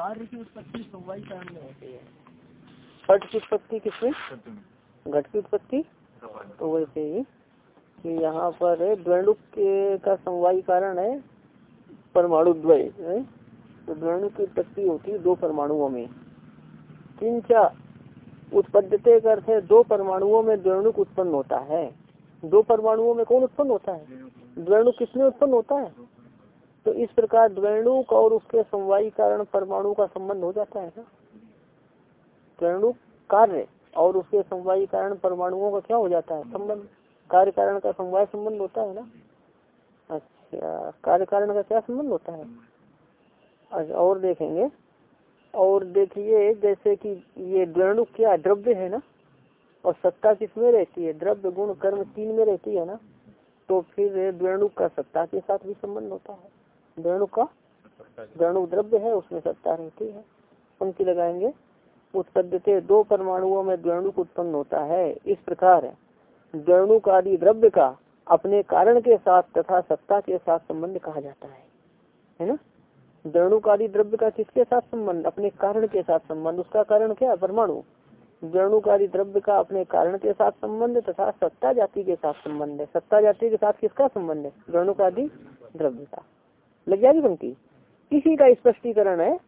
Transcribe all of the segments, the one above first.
कार्य की उत्पत्ति समवाय कारण में होती है। पट की उत्पत्ति किसमें घट की उत्पत्ति? तो वैसे ही कि यहाँ पर द्वेणुक के का समवायी कारण है परमाणु द्वय तो द्वेणु की उत्पत्ति होती है दो परमाणुओं में। किंचा उत्पत्ति का अर्थ है दो परमाणुओं में द्वेणुक उत्पन्न होता है। दो परमाणुओं में कौन उत्पन्न होता है? द्वेणुक किसमें उत्पन्न होता है? तो इस प्रकार द्वेणुक और उसके समवायी कारण परमाणु का संबंध हो जाता है ना? द्वेणुक कार्य और उसके समवायी कारण परमाणुओं का क्या हो जाता है संबंध? कार्य कारण का समवाय संबंध होता है ना? अच्छा कार्य कारण का क्या संबंध होता है? अच्छा और देखेंगे। और देखिए, जैसे कि ये द्वेणुक क्या द्रव्य है ना? और सत्ता किसमें रहती है? द्रव्य, गुण, कर्म तीन में रहती है ना? तो फिर द्वेणुक का सत्ता के साथ भी संबंध होता है। द्वेणुक का द्वेणुक द्रव्य है, उसमें सत्ता रहती है। पंक्ति लगाएँगे। उत्पद्यते दो परमाणुओं में द्वेणुक उत्पन्न होता है। इस प्रकार द्वेणुक आदि द्रव्य का अपने कारण के साथ तथा सत्ता के साथ संबंध कहा जाता है। है ना? द्वेणुक आदि द्रव्य का किसके साथ संबंध? अपने कारण के साथ संबंध। उसका कारण क्या परमाणु। द्वेणुक आदि द्रव्य का अपने कारण के साथ संबंध तथा सत्ता जाति के साथ संबंध है। सत्ता जाति के साथ किसका संबंध है? द्वेणुक आदि द्रव्य का। लग जाएगी पंक्ति इसी का स्पष्टीकरण है,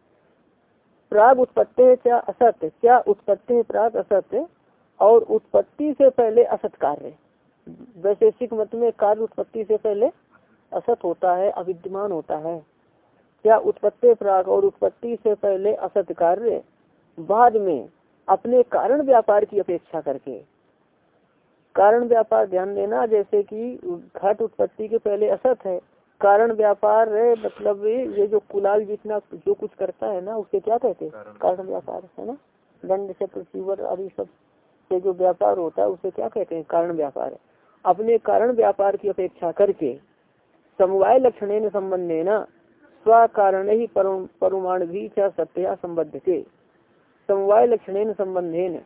प्राग उत्पत्ति है क्या असत्य क्या उत्पत्ति है प्राग असत्य और उत्पत्ति से पहले असत कार्य वैशेषिक मत में कार्य उत्पत्ति से पहले असत होता है, अविद्यमान होता है। क्या उत्पत्ति प्राग और उत्पत्ति से पहले असत कार्य बाद में अपने कारण व्यापार की अपेक्षा करके। कारण व्यापार ध्यान देना, जैसे कि घट उत्पत्ति के पहले असत है कारण व्यापार मतलब ये जो कुलाल जितना जो कुछ करता है ना उसे क्या कहते हैं? कारण। व्यापार है ना? दंड से प्रतिवर आदि सबसे जो व्यापार होता है उसे क्या कहते हैं? कारण व्यापार अपने कारण व्यापार की अपेक्षा करके समवाय लक्षण संबंध है न स्व कारण ही परमाण भी क्या सत्या संबद्ध थे समवाय लक्षण संबंधेन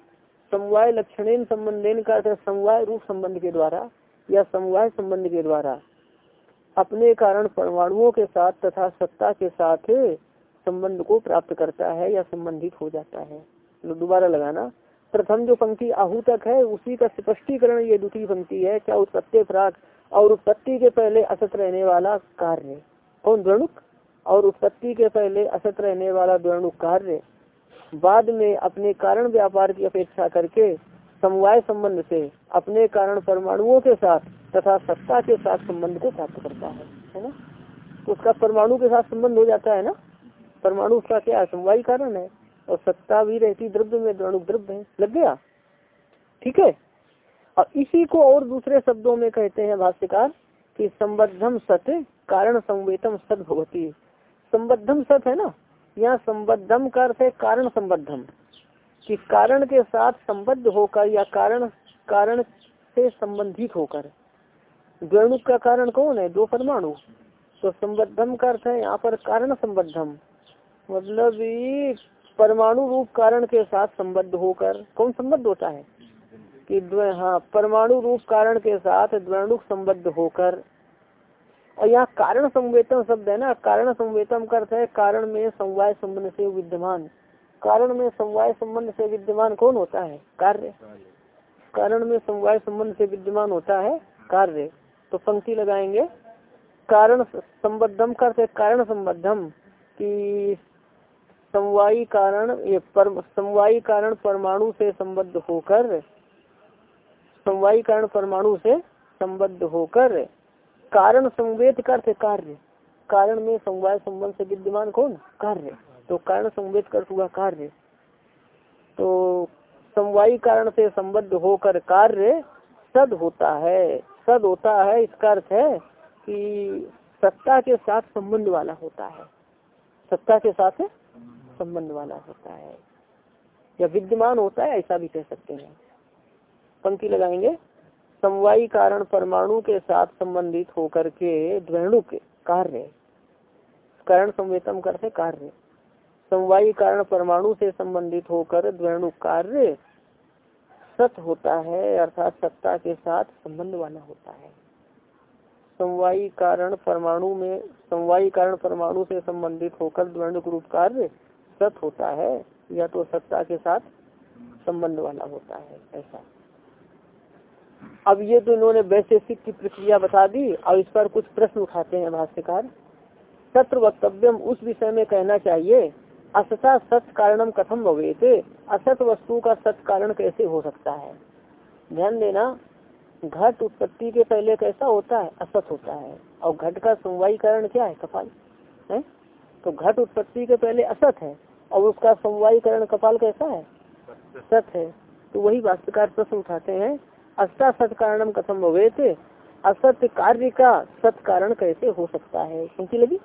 समवाय लक्षण संबंधेन का अर्थ समवाय रूप संबंध के द्वारा या समवाय संबंध के द्वारा। अपने कारण परमाणुओं के साथ तथा सत्ता के साथ संबंध को प्राप्त करता है या संबंधित हो जाता है। दोबारा लगाना। प्रथम जो पंक्ति आहूतक है, उसी का स्पष्टीकरण ये द्वितीय पंक्ति है क्या उत्पत्ति प्राक और उत्पत्ति के पहले असत रहने वाला कार्य। कौन? द्वणुक। और उत्पत्ति के पहले असत रहने वाला द्रणुक कार्य बाद में अपने कारण व्यापार की अपेक्षा करके समवाय संबंध से अपने कारण परमाणुओं के साथ तथा सत्ता के साथ संबंध को प्राप्त करता है है ना? तो उसका परमाणु के साथ संबंध हो जाता है ना? परमाणु उसका क्या समवाय कारण है। और सत्ता भी रहती द्रव्य में द्रणुक द्रव्य है। लग गया? ठीक है? और इसी को और दूसरे शब्दों में कहते हैं भाष्यकार कि संबद्धम सत्य कारण संवेतम सद भगवती संबद्धम सत है ना? यहाँ संबद्धम का अर्थ है कारण संबद्धम। कि कारण के साथ संबद्ध होकर या कारण कारण से संबंधित होकर। द्वेणुक का कारण कौन है? दो परमाणु। तो संबद्धम का अर्थ है, यहाँ पर कारण संबद्धम। मतलब परमाणु रूप कारण के साथ संबद्ध होकर, कौन संबद्ध होता है? कि हाँ परमाणु रूप कारण के साथ द्वेणुक संबद्ध होकर। और यहाँ कारण संवेतन शब्द है ना, कारण संवेतन का अर्थ है, कारण में समवाय संबंध से विद्यमान। कारण में समवाय संबंध से विद्यमान कौन होता है? कार्य। कारण में समवाय संबंध से विद्यमान होता है, कार्य। तो पंक्ति लगाएँगे। कारण संबद्धम करते कारण संबद्धम, कि समवायी कारण, ये पर समवायी कारण परमाणु से संबद्ध होकर, समवायी कारण परमाणु से संबद्ध होकर, कारण संवेद करते कार्य। कारण में समवाय संबंध से विद्यमान कौन? कार्य। तो कारण संवेद कर हुआ कार्य। तो समवायी कारण से संबद्ध होकर कार्य सद होता है। सद होता है, इसका अर्थ है कि सत्ता के साथ संबंध वाला होता है। सत्ता के साथ संबंध वाला होता है। या विद्यमान होता है, ऐसा भी कह सकते हैं। पंक्ति लगाएँगे। समवायी कारण परमाणु के साथ संबंधित होकर के द्वेणुक कार्य। कारण संवेतम करते कार्य। समवायी कारण परमाणु से संबंधित होकर द्वेणु कार्य सत होता है, अर्थात सत्ता के साथ संबंध वाला होता है। समवायी कारण परमाणु में, समवायी कारण परमाणु से संबंधित होकर द्वेणुक रूप कार्य सत होता है, या तो सत्ता के साथ संबंध वाला होता है, ऐसा। अब ये तो इन्होंने वैशेषिक की प्रक्रिया बता दी और इस पर कुछ प्रश्न उठाते हैं भाष्यकार। सत्र वक्तव्यम उस विषय में कहना चाहिए असता सत्य कारणम कथम थे असत वस्तु का सत्य कारण कैसे हो सकता है? ध्यान देना, घट उत्पत्ति के पहले कैसा होता है? असत होता है। और घट का समवाई कारण क्या है? कपाल। है? तो घट उत्पत्ति के पहले असत है, और उसका समवाई कारण कपाल कैसा है? सत है। तो वही वास्तुकार प्रश्न उठाते हैं, अस्ता सत कारणम कथम थे असत कार्य का सत कारण कैसे हो सकता है? क्योंकि लगी?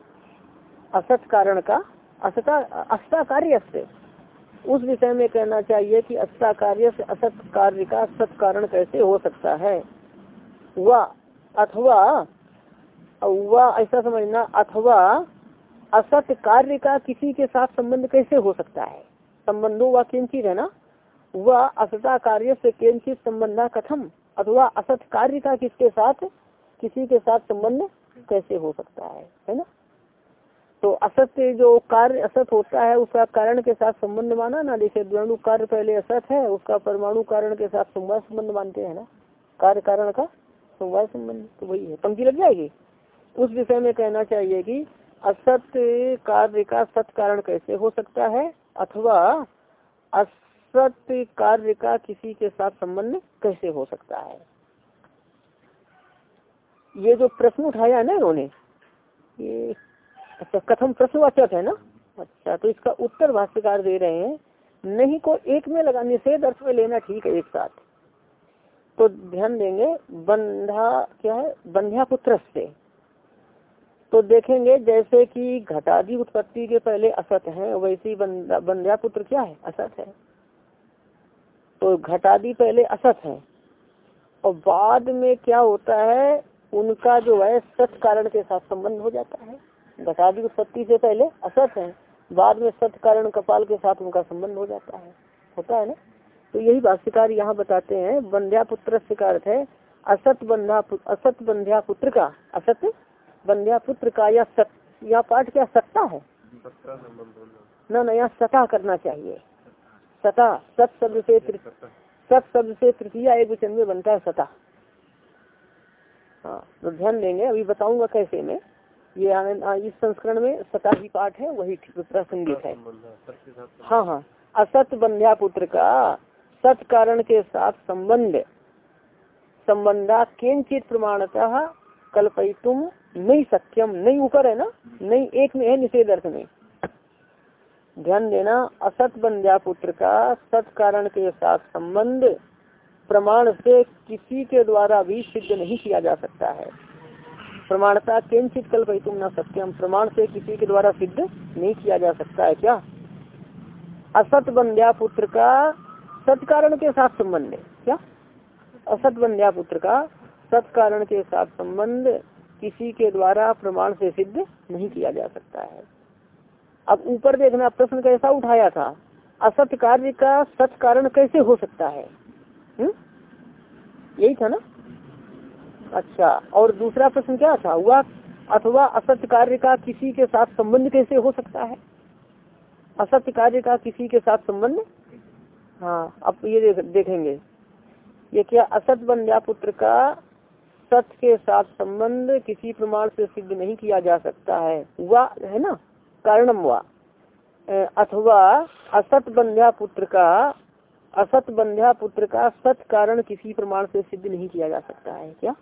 असत कारण का असता कार्य से। उस विषय में कहना चाहिए कि अस्ता कार्य से असत कार्य का सत कारण कैसे हो सकता है। वह अथवा वह ऐसा समझना, अथवा, असत कार्य का किसी के साथ संबंध कैसे हो सकता है? संबंधों व किंचित, है ना? वह असता कार्य से किंचित संबंध कथम, अथवा असत कार्य का किसके साथ, किसी के साथ संबंध कैसे हो सकता है है ना? तो असत जो कार्य असत होता है, उसका कारण के साथ संबंध माना ना? जैसे द्वणु कार्य पहले असत है, उसका परमाणु कारण के साथ संवाद संबंध मानते हैं ना? कार्य कारण का संवाद संबंध तो वही है। पंक्ति लग जाएगी? उस विषय में कहना चाहिए कि असत कार्य का सत कारण कैसे हो सकता है? अथवा असत कार्य का किसी के साथ संबंध कैसे हो सकता है? ये जो प्रश्न उठाया है ना इन्होंने, ये अच्छा कथम प्रश्नवाचक है ना? अच्छा तो इसका उत्तर भाष्यकार दे रहे हैं, नहीं को एक में लगा, निषेध अर्थ में लेना ठीक है एक साथ। तो ध्यान देंगे, बंधा, क्या है? बंध्या पुत्र से तो देखेंगे, जैसे कि घटादी उत्पत्ति के पहले असत है, वैसे ही बंध्या पुत्र क्या है? असत है। तो घटादी पहले असत है। और बाद में क्या होता है, उनका जो है सत कारण के साथ संबंध हो जाता है। घटादी उत्पत्ति से पहले असत है बाद में सत कारण कपाल के साथ उनका संबंध हो जाता है। होता है ना? तो यही भाष्यकार यहाँ बताते हैं बंध्या पुत्र का अर्थ है असत बंध्या असत बंध्या पुत्र का असत बंध्या पुत्र का या सत या पाठ क्या सत्ता है? न न यहाँ सता करना चाहिए। सता सत शब्द से सत शब्द से तृतीय एक वचन में बनता है सता। हाँ तो ध्यान देंगे अभी बताऊँगा कैसे में। ये इस संस्करण में ही पाठ है, वही प्रासंगिक है। हाँ हाँ। असत बंध्या पुत्र का सत कारण के साथ संबंध। संबंधा किंचित प्रमाणतः कल्पयितुम नहीं सक्यम नहीं ऊपर है ना? नहीं एक में है, निषेध अर्थ में। ध्यान देना असत बंध्या पुत्र का सत कारण के साथ संबंध प्रमाण से किसी के द्वारा भी सिद्ध नहीं किया जा सकता है। प्रमाणता किंचित कल्पयितुम न सत्यम प्रमाण से किसी के द्वारा सिद्ध नहीं किया जा सकता है क्या? असत बंध्या पुत्र का सत कारण के साथ संबंध है। क्या? असत बंध्या पुत्र का सत कारण के साथ संबंध किसी के द्वारा प्रमाण से सिद्ध नहीं किया जा सकता है। अब ऊपर देखना प्रश्न कैसा उठाया था? असत कार्य का सत कारण कैसे हो सकता है हुँ? हम्म? यही था ना? अच्छा और दूसरा प्रश्न क्या था? हुआ अथवा असत्य कार्य का किसी के साथ संबंध कैसे हो सकता है? असत्य कार्य का किसी के साथ संबंध? हाँ अब ये देख, देखेंगे। ये क्या असत बंध्या पुत्र का सत्य के साथ संबंध किसी प्रमाण से सिद्ध नहीं किया जा सकता है? वह है ना? कारणम हुआ। अथवा असत बंध्या पुत्र का असत बंध्या पुत्र का सत कारण किसी प्रमाण से सिद्ध नहीं किया जा सकता है क्या?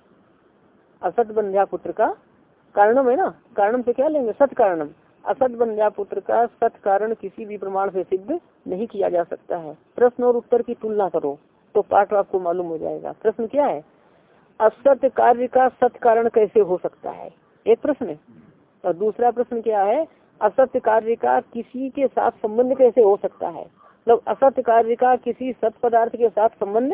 असत बंध्या पुत्र का कारणम है ना? कारणम से क्या लेंगे? सत कारणम असत बंध्या पुत्र का सत कारण किसी भी प्रमाण से सिद्ध नहीं किया जा सकता है। प्रश्न और उत्तर की तुलना करो तो पाठ आपको मालूम हो जाएगा। प्रश्न क्या है? असत कार्य का सत कारण कैसे हो सकता है? एक प्रश्न और दूसरा प्रश्न क्या है? असत्य कार्य का किसी के साथ संबंध कैसे हो सकता है? मतलब असत्य कार्य का किसी सत पदार्थ के साथ संबंध?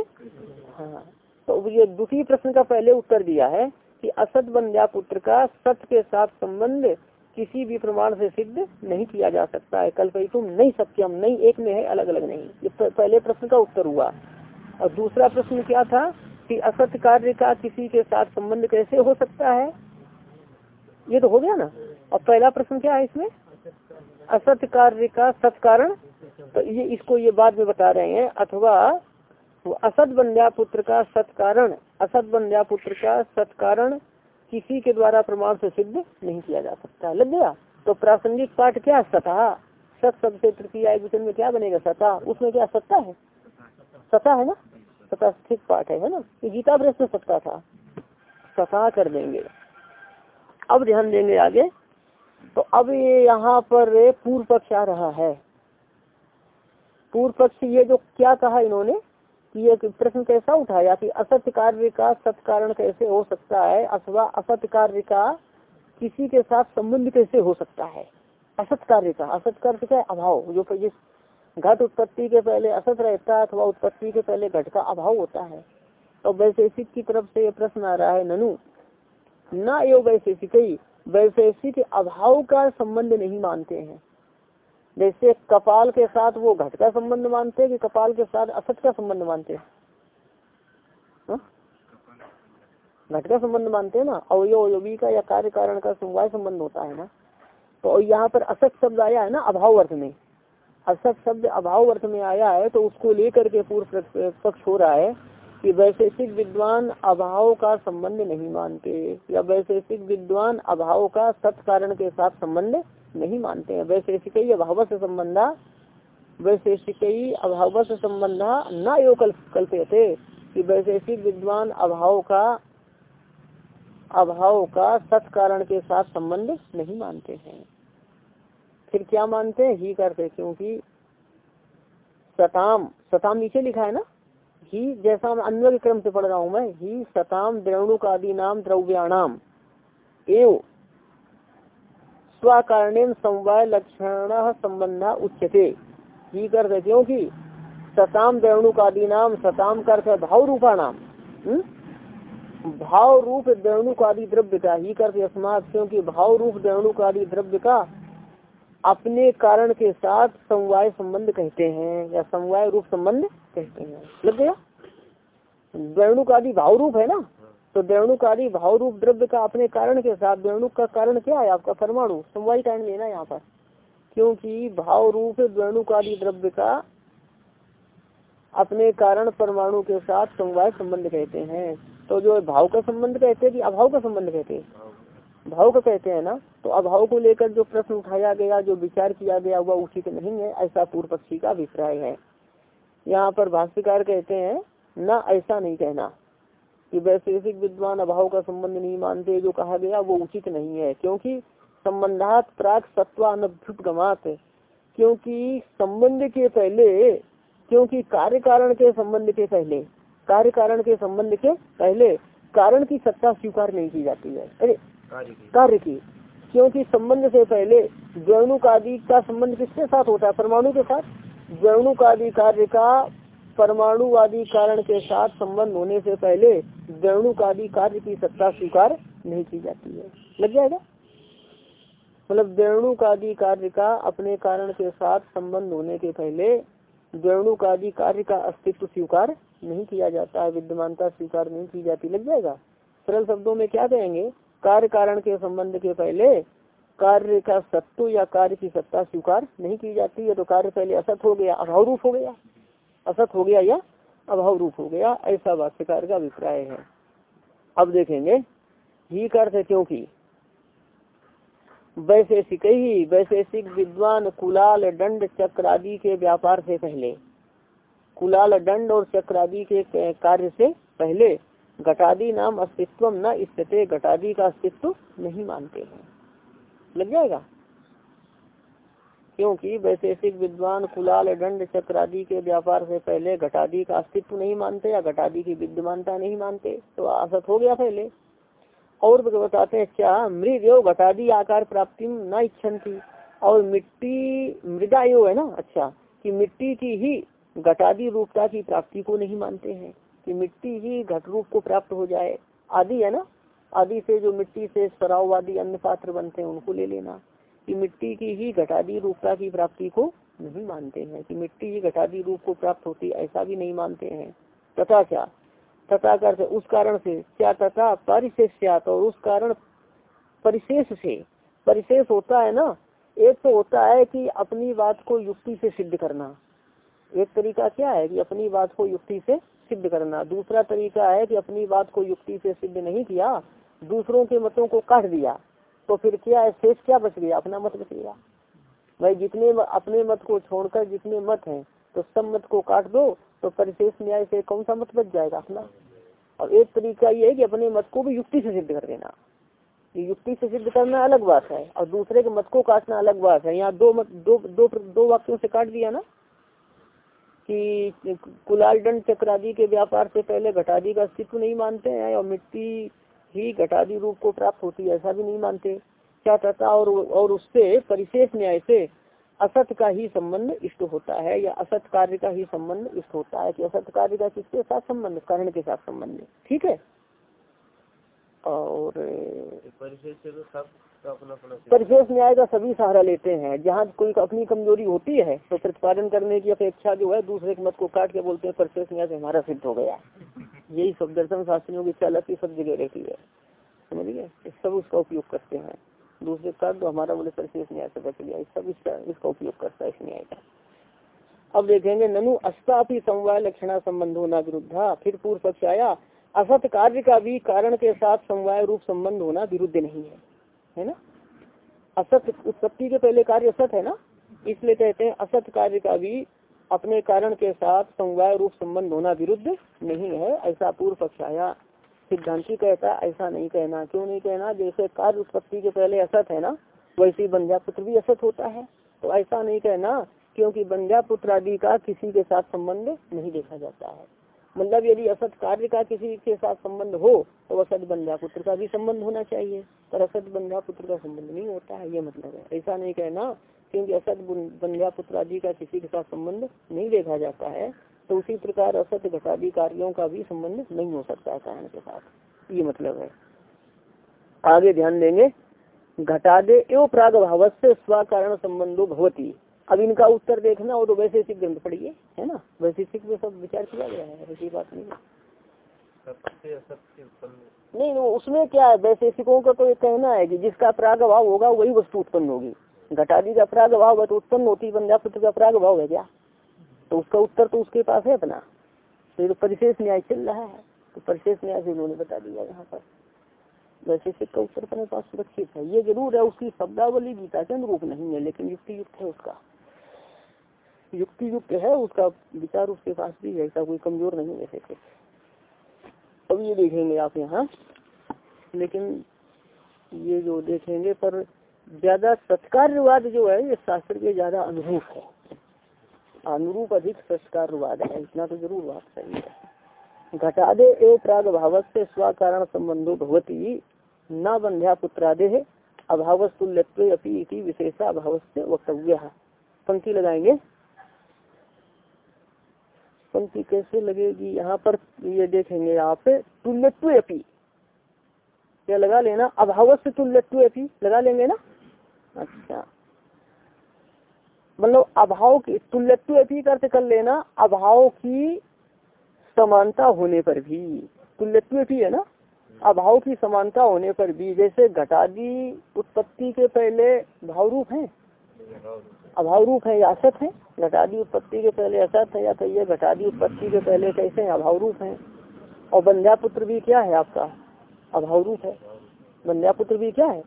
हाँ। तो ये दूसरी प्रश्न का पहले उत्तर दिया है। कि असत बंध्या पुत्र का सत्य के साथ संबंध किसी भी प्रमाण से सिद्ध नहीं किया जा सकता है। कल तुम नहीं सत्यम, नहीं एक में है अलग अलग नहीं। ये पहले प्रश्न का उत्तर हुआ। और दूसरा प्रश्न क्या था कि असत कार्य का किसी के साथ संबंध कैसे हो सकता है? ये तो हो गया ना। और पहला प्रश्न क्या है इसमें? असत कार्य का सत्कारण? तो ये, इसको ये बाद में बता रहे हैं। अथवा असत बंध्या पुत्र का सत्कारण असत बंध्या पुत्र का सत्कारण किसी के द्वारा प्रमाण से सिद्ध नहीं किया जा सकता। लग गया? तो प्रासंगिक पाठ क्या? सता। सत शब्द से तृतीय में क्या बनेगा? सता। उसमें क्या सत्ता है? सता है ना? सता स्थित पाठ है, ना? ये गीता में सत्ता था। सता कर देंगे। अब ध्यान देंगे आगे। तो अब ये यहाँ पर पूर्व पक्ष आ रहा है। पूर्व पक्ष ये जो क्या कहा इन्होंने? कि ये प्रश्न कैसा उठाया कि असत्य कार्य का सत्कारण कैसे हो सकता है अथवा असत कार्य का किसी के साथ संबंध कैसे हो सकता है? असत कार्य का असत कार्य का अभाव? जो जिस घट उत्पत्ति के पहले असत रहता है अथवा उत्पत्ति के पहले घट का अभाव होता है। तो वैशेषिक की तरफ़ से ये प्रश्न आ रहा है, ननु, न यो वैशेषिक वैशेषिक अभाव का संबंध नहीं मानते हैं। जैसे कपाल के साथ वो घट का संबंध मानते हैं कि कपाल के साथ असत का संबंध मानते हैं? हाँ? घट का संबंध मानते हैं ना? अवयोगी का या कार्य कारण का समवाय संबंध होता है ना? तो यहाँ पर असत शब्द आया है ना अभाव अर्थ में। असत शब्द अभाव अर्थ में आया है तो उसको लेकर के पूर्व पक्ष हो रहा है। कि वैशेषिक विद्वान अभाव का संबंध नहीं मानते, या वैशेषिक विद्वान अभाव का सत कारण के साथ संबंध नहीं मानते हैं। वैशेषिक अभाव से संबंधा, वैशेषिक अभाव से संबंधा न यो कल्पे थे कि वैशेषिक विद्वान अभाव का अभाव का सत कारण के साथ संबंध नहीं मानते हैं। फिर क्या मानते हैं? ही करते, क्योंकि सताम सताम नीचे लिखा है ना? ही जैसा मैं अन्य क्रम से पढ़ रहा हूँ मैं, ही सताम द्रवणुक आदि नाम द्रव्याणाम। एव स्वकारण समवाय लक्षण संबंध उच्चते ही करते क्योंकि सताम द्रवणुक आदि नाम, सताम करते भाव रूपा नाम हम्म? भाव रूप द्रवणुक आदि द्रव्य का ही करते अस्मात क्योंकि भाव रूप द्रवणुक आदि द्रव्य का अपने कारण के साथ समवाय संबंध कहते हैं, या समवाय रूप संबंध कहते हैं। लग गया? आदि भाव रूप है ना? तो द्वेणुक आदि भाव रूप द्रव्य का अपने कारण के साथ, द्वेणुक का कारण क्या है आपका? परमाणु। समवाय कारण लेना यहाँ पर। क्योंकि भाव रूप द्वेणुक आदि द्रव्य का अपने कारण परमाणु के साथ समवाय संबंध कहते हैं। तो जो भाव का संबंध कहते हैं कि अभाव का संबंध कहते हैं? भाव का कहते हैं ना तो अभाव को लेकर जो प्रश्न उठाया गया, जो विचार किया गया, वह उचित नहीं है, ऐसा पूर्व पक्षी का अभिप्राय है। यहाँ पर भाष्यकार कहते हैं, न, ऐसा नहीं कहना। कि वैशेषिक विद्वान अभाव का संबंध नहीं मानते, जो कहा गया, वो उचित नहीं है। क्योंकि संबंधात प्राक सत्वानुभ्युपगमात क्योंकि संबंध के पहले, क्योंकि कार्य कारण के संबंध के पहले, कार्य कारण के संबंध के पहले, कारण की सत्ता स्वीकार नहीं की जाती है। अरे कार्य की। क्योंकि संबंध से पहले द्वैणुक आदि का संबंध किसके साथ होता है? परमाणु के साथ? द्वैणुक आदि कार्य का परमाणु आदि कारण के साथ संबंध होने से पहले द्वैणुक आदि कार्य की सत्ता स्वीकार नहीं की जाती है। लग जाएगा? मतलब द्वैणुक आदि कार्य का अपने कारण के साथ संबंध होने के पहले द्वैणुक आदि कार्य का अस्तित्व स्वीकार नहीं किया जाता है विद्यमानता स्वीकार नहीं की जाती। लग जाएगा? सरल शब्दों में क्या कहेंगे? कार्य कारण के संबंध के पहले कार्य का सत्व या कार्य की सत्ता स्वीकार नहीं की जाती है तो कार्य पहले असत हो गया अभाव रूप हो गया। असत हो गया या अभाव रूप हो गया, ऐसा वाक्यकार का अभिप्राय है। अब देखेंगे, ही अर्थ क्योंकि? वैशेषिक ही, वैशेषिक विद्वान कुलाल दंड चक्र आदि के व्यापार से पहले, कुलाल दंड और चक्र आदि के कार्य से पहले घटादी नाम अस्तित्व न स्थित, घटादी का अस्तित्व नहीं मानते हैं। लग जाएगा? क्योंकि वैशेषिक विद्वान कुलाल दंड चक्र आदि के व्यापार से पहले घटादी का अस्तित्व नहीं मानते या घटादी की विद्यमानता नहीं मानते तो असत हो गया पहले। और बताते हैं, क्या मृद घटादी आकार प्राप्ति न इच्छन थी और मिट्टी मृदा यो है ना? अच्छा कि मिट्टी की ही घटादी रूपता की प्राप्ति को नहीं मानते हैं। कि मिट्टी ही घट रूप को प्राप्त हो जाए। आदि है ना? आदि से जो मिट्टी से सराववादी अन्य पात्र बनते हैं, उनको ले लेना। कि मिट्टी की ही घटादी रूपता की प्राप्ति को नहीं मानते हैं। कि मिट्टी ही घटादी रूप को प्राप्त होती, ऐसा भी नहीं मानते हैं। तथा क्या? तथा कर उस कारण से, क्या तथा परिशेष और उस कारण परिशेष से, परिशेष होता है ना? एक तो होता है कि अपनी बात को युक्ति से सिद्ध करना। एक तरीका क्या है कि अपनी बात को युक्ति से सिद्ध करना। दूसरा तरीका है कि अपनी बात को युक्ति से सिद्ध नहीं किया, दूसरों के मतों को काट दिया तो फिर क्या है? शेष क्या बच गया? अपना मत बच गया। भाई, जितने अपने मत को छोड़कर जितने मत हैं तो सब मत को काट दो तो परिशेष न्याय से कौन सा मत बच जाएगा अपना? और एक तरीका ये है कि अपने मत को भी युक्ति से सिद्ध कर देना। युक्ति से सिद्ध करना अलग बात है, और दूसरे के मत को काटना अलग बात है। यहाँ दो मत, दो दो दो वाक्यों से काट दिया ना? कि कुलाल दंड चक्रादि के व्यापार से पहले घटादी का अस्तित्व नहीं मानते हैं और मिट्टी ही घटादी रूप को प्राप्त होती है, ऐसा भी नहीं मानते। क्या तथा और और उससे परिशेष न्याय से असत का ही संबंध इष्ट होता है या असत कार्य का ही संबंध इष्ट होता है कि असत कार्य का किसके साथ संबंध, कर्ण के साथ संबंध ठीक है? और परिशेष न्याय का सभी सहारा लेते हैं। जहाँ कोई अपनी कमज़ोरी होती है तो प्रतिपादन करने की अपेक्षा जो है, दूसरे के मत को काट के बोलते हैं, परिशेष न्याय से हमारा सिद्ध हो गया। यही सब दर्शन शास्त्रियों की चालक की सब जगह रहती है। समझिए सब उसका उपयोग करते हैं। दूसरे का तो हमारा बोले परिशेष न्याय से बच गया। सब इसका इसका उपयोग करता है इस न्याय का। अब देखेंगे, ननु अस्तापि समवाय लक्षणा संबंध होना विरुद्धा, फिर पूर्व पक्ष आया। असत कार्य का भी कारण के साथ समवाय रूप संबंध होना विरुद्ध नहीं है। है ना? असत उत्पत्ति के पहले कार्य असत है ना? इसलिए कहते हैं असत कार्य का भी अपने कारण के साथ समवाय रूप संबंध होना विरुद्ध नहीं है, ऐसा पूर्व पक्ष आया सिद्धांति कहता ऐसा नहीं कहना, क्यों नहीं कहना? जैसे कार्य उत्पत्ति के पहले असत है ना, वैसे ही बंध्या पुत्र भी असत होता है। तो ऐसा नहीं कहना, क्योंकि बंध्या पुत्र आदि का किसी के साथ संबंध नहीं देखा जाता है। मतलब यदि असत कार्य का किसी के साथ संबंध हो तो असत बंध्या पुत्र का भी संबंध होना चाहिए। पर असत बंध्या पुत्र का संबंध नहीं होता है, ये मतलब है। ऐसा नहीं कहना क्योंकि असत बंध्या पुत्र आदि का किसी के साथ संबंध नहीं देखा जाता है तो उसी प्रकार असत घटादी कार्यों का भी संबंध नहीं हो सकता है कारण के साथ। ये मतलब है। आगे ध्यान देंगे। घटादे एवं प्राग भाव से स्व कारण संबंधो भवती। अब इनका उत्तर देखना और तो वैशेषिक ग्रंथ पढ़िए है ना? वैशेषिक में सब विचार किया गया है ऐसी बात नहीं नहीं नहीं उसमें क्या है? वैशेषिकों का तो ये कहना है कि जिसका प्राग अभाव होगा वही वस्तु उत्पन्न होगी। घटादी का प्राग अभाव है तो उत्पन्न होती बंध्या पुत्र का प्राग अभाव है क्या? तो उसका उत्तर तो उसके पास है अपना। तो परिशेष न्याय चल रहा है। तो परिशेष न्याय से उन्होंने बता दिया यहाँ पर। वैशेषिक का उत्तर अपने पास सुरक्षित है। ये ज़रूर है उसकी शब्दावली गीता के अनुरूप नहीं है लेकिन युक्ति युक्त है उसका। युक्ति युक्त है, उसका विचार उसके पास भी है, ऐसा कोई कमज़ोर नहीं है वैसे अब ये देखेंगे आप यहाँ। लेकिन ये जो देखेंगे, पर ज़्यादा सत्कार्यवाद जो है, ये शास्त्र के ज़्यादा अनुरूप है। अनुरूप अधिक सत्कार्यवाद है, इतना तो ज़रूर बात सही है। घटादे ए प्राग भाव से स्वाकारण संबंधो भवती, न बंध्या पुत्रादे अभाव तुल्यत्व विशेषा अभाव से वक्तव्य। पंक्ति लगाएँगे। पंक्ति कैसे लगेगी? यहाँ पर ये देखेंगे आप तुल्यत्व अपी क्या लगा लेना? अभाव से तुल्यत्व अपी लगा लेंगे ना? अच्छा। मतलब अभाव की, तुल्यत्व अपी करते कर लेना, अभाव की समानता होने पर भी। तुल्यत्व भी है ना? अभाव की समानता होने पर भी, जैसे घटादी उत्पत्ति के पहले भाव रूप है। अभाव रूप है या असत है? घटादी उत्पत्ति के पहले असत है या कहिए घटादी उत्पत्ति के पहले कैसे है? अभाव रूप है। और बंध्या पुत्र भी क्या है आपका? अभाव रूप है। बंध्या पुत्र भी क्या है?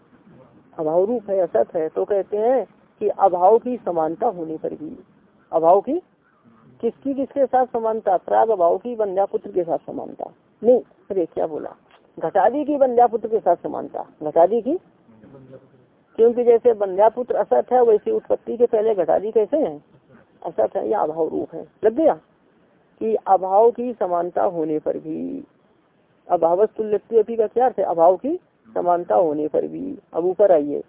अभाव रूप है, असत है। तो कहते हैं कि अभाव की समानता होने पर भी। अभाव की? किसकी किसके साथ समानता? प्राग अभाव की बंध्या पुत्र के साथ समानता। नहीं, अरे क्या बोला? घटादी की बंध्या पुत्र के साथ समानता। घटादी की? क्योंकि जैसे बंध्यापुत्र असत है, वैसे उत्पत्ति के पहले घटादी कैसे है? असत है या अभाव रूप है। लग गया कि अभाव की समानता होने पर भी अभाव तुल्यत्व का क्या है? अभाव की समानता होने पर भी। अब ऊपर आइए।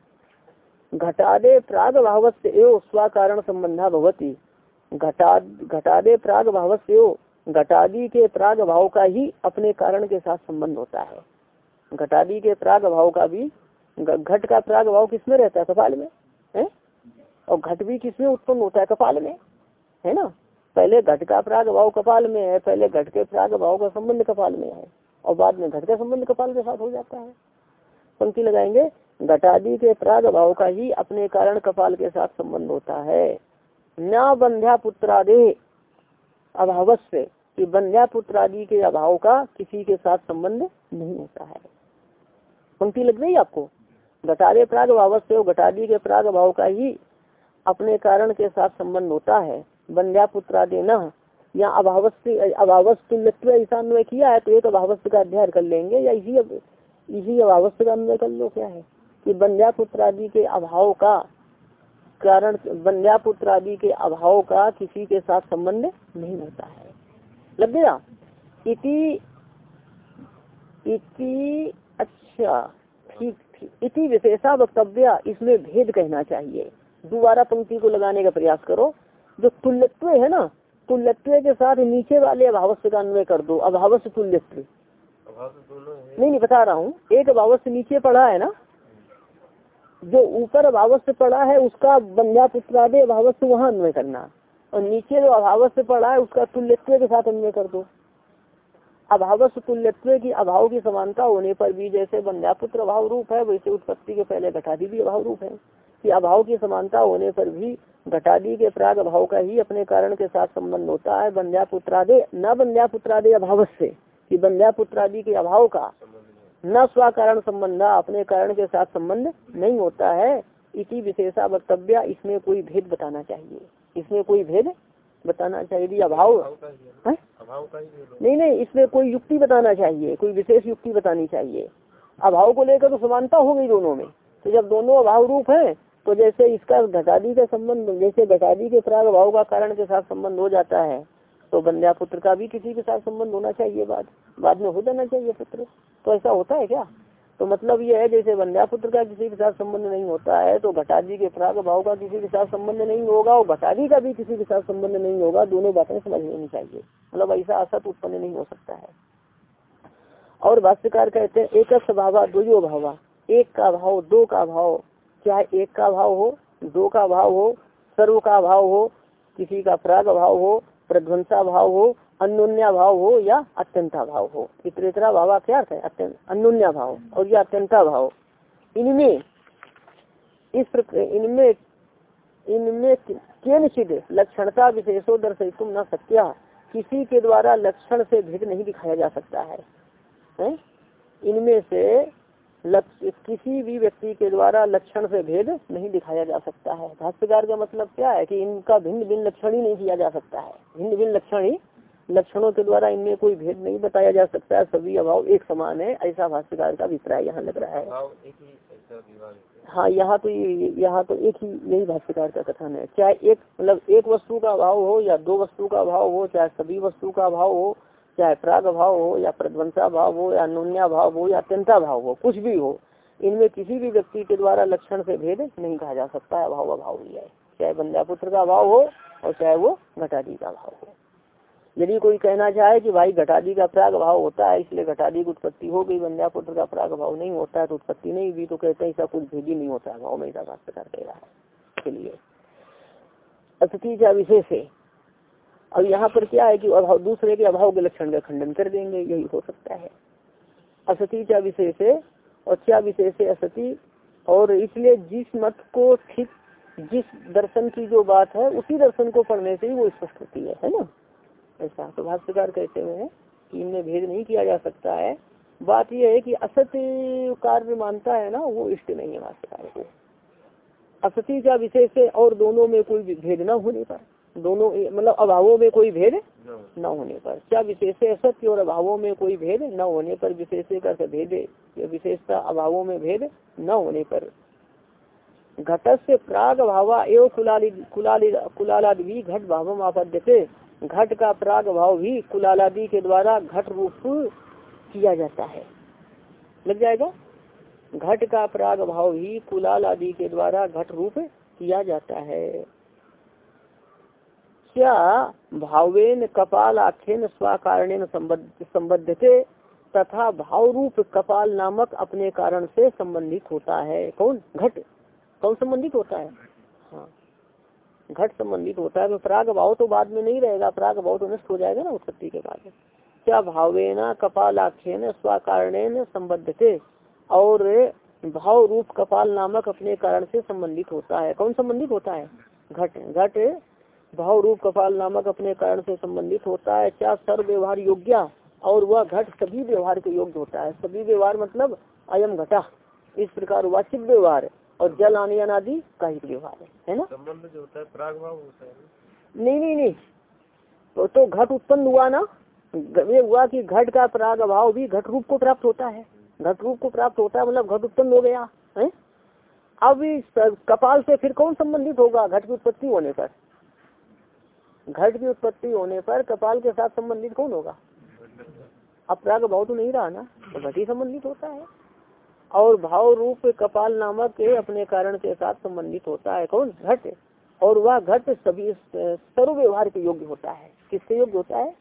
घटादे प्राग भाव से स्वाकारण संबंधा भवती। घटा घटादे प्राग भाव से घटादी के प्राग भाव का ही अपने कारण के साथ संबंध होता है। घटादी के प्राग भाव का भी घट का प्राग भाव किसमें रहता है? कपाल में, है? और घट भी किसमें उत्पन्न होता है? कपाल में, है ना? पहले घट का प्राग भाव कपाल में है, पहले घट के प्राग भाव का संबंध कपाल में है, और बाद में घट का संबंध कपाल के साथ हो जाता है। पंक्ति लगाएँगे, घटादि के प्राग भाव का ही अपने कारण कपाल के साथ संबंध होता है। न बंध्या पुत्रादे अभाव से, कि बंध्या पुत्रादि के अभाव का किसी के साथ संबंध नहीं होता है। पंक्ति लग गई आपको? घटारे प्राग भाव से घटादि के प्राग भाव का ही अपने कारण के साथ संबंध होता है। बंध्या पुत्रादे न या अभावस्य अभावस्तुल्यत्व ऐसा अन्वय किया है तो एक अभावस्त का अध्ययन कर लेंगे, या इसी इसी अभावस्त का अन्वय कर लो क्या है? कि बंध्या पुत्र आदि के अभाव का कारण बंध्या पुत्र आदि के अभाव का किसी के साथ संबंध नहीं होता है। लग गया? इति इति अच्छा ठीक। इति विशेषा वक्तव्य इसमें भेद कहना चाहिए। दोबारा पंक्ति को लगाने का प्रयास करो। जो तुल्यत्व है ना तुल्यत्व के साथ नीचे वाले अभावस्य का अन्वय कर दो अभावस्य तुल्यत्व। नहीं नहीं बता रहा हूँ। एक अभावस्य नीचे पड़ा है ना जो ऊपर अभावस्य पड़ा है उसका बंध्या पुत्रादे अभावस्य वहाँ अन्वय करना। और नीचे जो अभावस्य पड़ा है उसका तुल्यत्व के साथ अन्वय कर दो। अभावस्य तुल्यत्व की अभाव की समानता होने पर भी जैसे बंध्या पुत्र अभाव रूप है वैसे उत्पत्ति के पहले घटादी भी अभाव रूप है। कि अभाव की समानता होने पर भी घटादी के प्राग अभाव का ही अपने कारण के साथ संबंध होता है। बंध्या पुत्रादे न बंध्या पुत्रादे अभाव से कि बंध्या पुत्रादि के अभाव का न स्व कारण संबंध अपने कारण के साथ संबंध नहीं होता है। इसी विशेषा वक्तव्य इसमें कोई भेद बताना चाहिए। इसमें कोई भेद बताना चाहिए। अभाव है नहीं नहीं, इसमें कोई युक्ति बताना चाहिए, कोई विशेष युक्ति बतानी चाहिए। अभाव को लेकर तो समानता हो गई दोनों में। तो जब दोनों अभाव रूप है तो जैसे इसका घटादी का संबंध, जैसे घटादी के प्राग अभाव का कारण के साथ संबंध हो जाता है तो बंध्या पुत्र का भी किसी के साथ संबंध होना चाहिए बाद बाद में हो जाना चाहिए पुत्र। तो ऐसा होता है क्या? तो मतलब ये है, जैसे बंध्या पुत्र का किसी के साथ संबंध नहीं होता है तो घटाजी के प्राग भाव का किसी के साथ संबंध नहीं होगा, और घटाजी का भी किसी के साथ संबंध नहीं होगा, दोनों बातें समझ लेनी चाहिए। मतलब ऐसा असत उत्पन्न नहीं हो सकता है। और भाष्यकार कहते हैं, एक स्वभाव दो भावा। एक का भाव, दो का भाव। चाहे एक का भाव हो, दो का भाव हो, सर्व का भाव हो, किसी का प्राग भाव हो, प्रध्वंसा भाव हो अन्योन्या भाव हो या अत्यंता भाव हो? इतरेतरा भावा क्या है अन्योन्या भाव और या अत्यंता भाव इनमें इस प्रकार इनमें इनमें केनचिद लक्षणता विशेषो दर्शित न सत्या। किसी के द्वारा लक्षण से भेद नहीं दिखाया जा सकता है, है? इनमें से किसी भी व्यक्ति के द्वारा लक्षण से भेद नहीं दिखाया जा सकता है। भाष्यकार का मतलब क्या है कि इनका भिन्न भिन्न लक्षण ही नहीं किया जा सकता है। भिन्न भिन्न लक्षण ही लक्षणों के द्वारा इनमें कोई भेद नहीं बताया जा सकता है सभी अभाव एक समान है ऐसा भाष्यकार का अभिप्राय यहाँ लग रहा है। हाँ यहाँ तो यहाँ तो एक ही यही भाष्यकार का कथन है। चाहे एक मतलब एक वस्तु का अभाव हो या दो वस्तु का अभाव हो चाहे सभी वस्तु का अभाव हो चाहे प्राग भाव हो या प्रध्वंसा भाव हो या नुन्या भाव हो या अत्यंता भाव हो कुछ भी हो इनमें किसी भी व्यक्ति के द्वारा लक्षण से भेद नहीं कहा जा सकता है अभाव अभाव ही है। चाहे बंदा पुत्र का अभाव हो और चाहे वो घटादी का भाव हो। यदि कोई कहना चाहे कि भाई घटादी का प्राग भाव होता है, इसलिए घटादी की उत्पत्ति हो गई बंध्या पुत्र का प्राग भाव नहीं होता है तो उत्पत्ति नहीं हुई तो कहते हैं ऐसा कुछ ही नहीं होता भाव में ऐसा प्रकार कह रहा है इसलिए अतिथि का विशेष है। अब यहाँ पर क्या है कि अभाव, दूसरे के अभाव के लक्षण का खंडन कर देंगे, यही हो सकता है। असती क्या विशेष है, और क्या विशेष है असती और इसलिए जिस मत को ठीक जिस दर्शन की जो बात है, उसी दर्शन को पढ़ने से ही वो स्पष्ट होती है है ना? ऐसा तो भाष्यकार कहते हुए कि इनमें भेद नहीं किया जा सकता है। बात यह है कि असत्य कार्य मानता है ना वो इष्ट नहीं है भाष्यकार को। असती का विशेष है और दोनों में कोई भेद न होने पर दोनों मतलब अभावों में कोई भेद न। होने पर। क्या विशेष असत्य और अभावों में कोई भेद न होने पर विशेष कर भेद विशेषता अभावों में भेद न होने पर? घट से प्राग भावा एवं कुलाली कुलाली कुलालादि घट भाव आपद्यते। घट का प्राग भाव भी कुलालादि के द्वारा घट रूप किया जाता है। लग जाएगा? घट का प्राग भाव ही कुलाल आदि के द्वारा घट रूप किया जाता है। क्या भावेन कपाल आख्यन स्वाकारण संबद्ध थे तथा भाव रूप कपाल नामक अपने कारण से संबंधित होता है। कौन? घट। कौन संबंधित होता है? हाँ। घट संबंधित होता है प्राग भाव तो बाद में नहीं रहेगा प्राग भाव तो नष्ट हो जाएगा ना उत्पत्ति के बाद। क्या भावेना कपाल आख्यन स्वाकारण संबद्ध थे और भाव रूप कपाल नामक अपने कारण से संबंधित होता है। कौन संबंधित होता है? घट घट भाव रूप कपाल नामक अपने कारण से संबंधित होता है। क्या सर्व व्यवहार योग्य? और वह घट सभी व्यवहार के योग्य होता है। सभी व्यवहार मतलब अयम घटा। इस प्रकार वाचिक व्यवहार। और जल आने अनादि का ही व्यवहार है है ना? संबंध जो होता है प्राग भाव होता है नहीं नहीं नहीं। तो, तो घट उत्पन्न हुआ ना। ये हुआ कि घट का प्राग अभाव भी घट रूप को प्राप्त होता है। घट रूप को प्राप्त होता है मतलब घट उत्पन्न हो गया है? अब कपाल से फिर कौन संबंधित होगा? घट की उत्पत्ति होने पर। घट की उत्पत्ति होने पर कपाल के साथ संबंधित कौन होगा? अब प्राग भाव तो नहीं रहा ना तो घट ही संबंधित होता है। और भाव रूप कपाल नामक के अपने कारण के साथ संबंधित होता है। कौन? घट। और वह घट सभी सर्व व्यवहार के योग्य होता है। किसके योग्य होता है?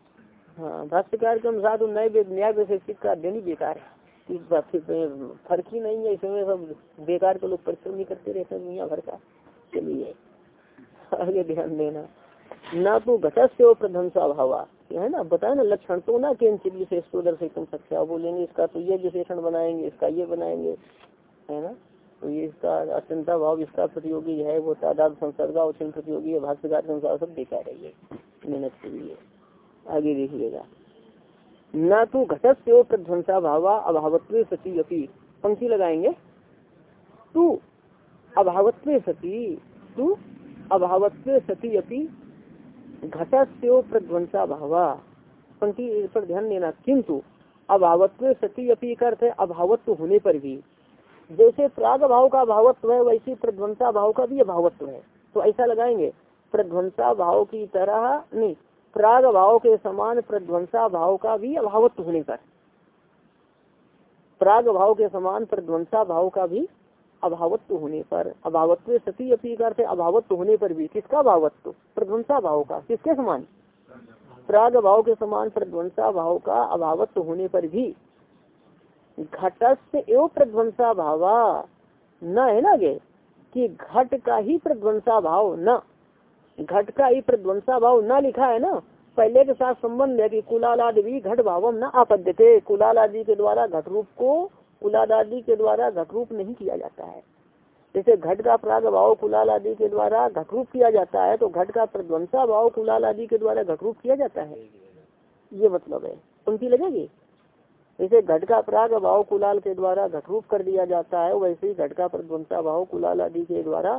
हाँ भाष्यकार के अनुसार तो नए न्याय विशेषित का अध्ययन ही बेकार है। फ़र्क ही नहीं है। इसमें सब बेकार के लोग परिश्रम नहीं करते रहते दुनिया भर का। चलिए, आगे ध्यान देना। ना तो घटस से प्रध्वंसा भावा। है ना? बताए ना, लक्षण तो ना किंचित विशेष प्रदर्शित सख्या बोलेंगे इसका तो ये विशेषण बनाएँगे, इसका ये बनाएँगे, है ना? तो ये इसका अत्यंता भाव, इसका प्रतियोगी है, वो तादाद, संसर्गा उचिन प्रतियोगी है, भाष्यकार अनुसार सब देखा रही मेहनत के लिए। आगे देखिएगा। न तो घटत से प्रध्वंसा भावा अभावत्व सती अपी। पंक्ति लगाएँगे। तू अभावत्व सती, तू अभावत्व सती अपी। घटत से प्रध्वंसा भावा। पंक्ति पर ध्यान देना। किंतु अभावत्व सती अपी अर्थ है अभावत्व होने पर भी। जैसे प्राग भाव का अभावत्व है, वैसे प्रध्वंसा भाव का भी अभावत्व है। तो ऐसा लगाएँगे। प्रध्वंसा भाव की तरह नहीं, प्राग भाव के समान प्रध्वंसा भाव का भी अभावत्व होने पर। प्राग भाव के समान प्रध्वंसा भाव का भी अभावत्व होने पर, अभावत्व सती अपी करते अभावत्व होने पर भी किसका अभावत्व प्रध्वंसा भाव का। किसके समान? प्राग भाव के समान प्रध्वंसा भाव का अभावत्व होने पर भी। घटस एवं प्रध्वंसा भावा न, है ना गे? कि घट का ही प्रध्वंसा भाव न। घट का ही प्रध्वंसा भाव न लिखा है ना? पहले के साथ संबंध है कि कुलालादि भी घट भावम न आपद्यते। कुलाल आदि के द्वारा घट रूप को कुलाल आदि के द्वारा घटरूप नहीं किया जाता है। जैसे घट का प्राग भाव कुलाल आदि के द्वारा घटरूप किया जाता है तो घट का प्रध्वंसा भाव कुलाल आदि के द्वारा घटरूप किया जाता है। ये मतलब है। पंक्ति लगेगी? जैसे घट का प्राग भाव कुलाल के द्वारा घटरूप कर दिया जाता है, वैसे ही घट का प्रध्वंसा भाव कुलाल आदि के द्वारा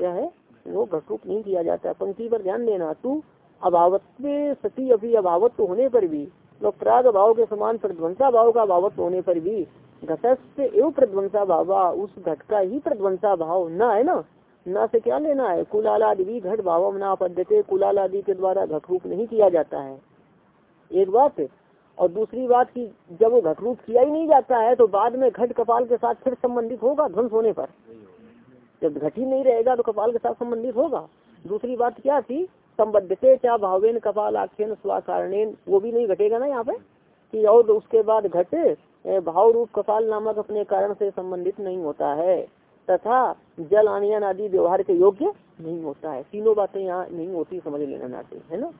क्या है? वो घटरूप नहीं किया जाता पंक्ति पर ध्यान देना, तू अभावत्व सती अभी अभावत्व होने पर भी तो प्राग भाव के समान प्रध्वंसा भाव का अभावत्व होने पर भी घटस्थ एवं प्रध्वंसा भाव, उस घट का ही प्रध्वंसा भाव न है ना? न से क्या लेना है? कुलाल आदि भी घट भाव न पद्धति कुलाल आदि के द्वारा घट रूप नहीं किया जाता है। एक बात और दूसरी बात की जब वो घट रूप किया ही नहीं जाता है तो बाद में घट कपाल के साथ फिर संबंधित होगा ध्वंस होने पर। जब घट ही नहीं रहेगा तो कपाल के साथ संबंधित होगा। दूसरी बात क्या थी? संबद्धते क्या भावेन कपाल आख्यन स्वाकारणेन, वो भी नहीं घटेगा ना यहाँ पे? कि और उसके बाद घट भाव रूप कपाल नामक अपने कारण से संबंधित नहीं होता है, तथा जल आनियन आदि व्यवहार के योग्य नहीं होता है। तीनों बातें यहाँ नहीं होती, समझ लेना नाते है ना?